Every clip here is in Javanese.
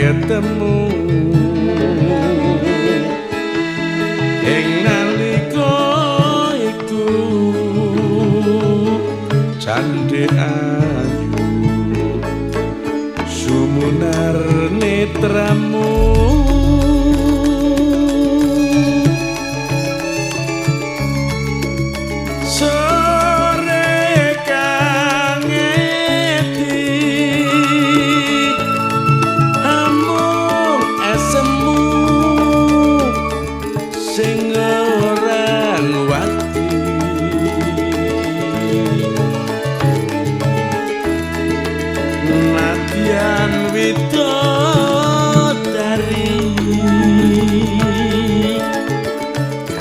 sliramu ing nalika iku candhe ayu sumunar netramu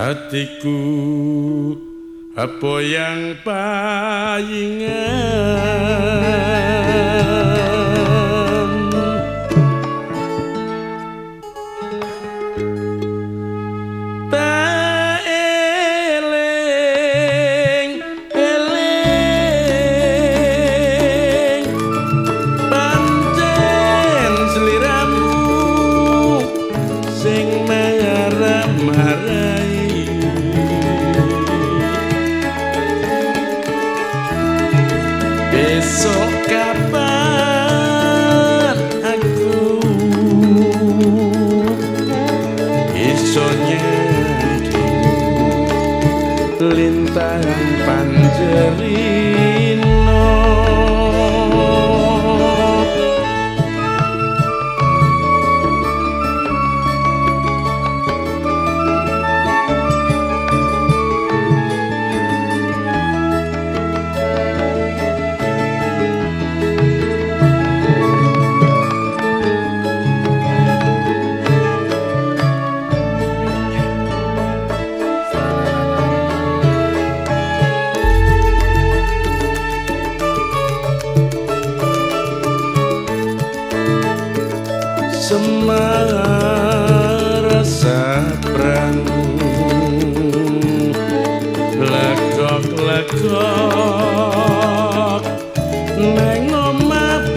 hatiku apa yang payingan? Tak eling eling pancen sliramu sing marah-marah. besok panjeri.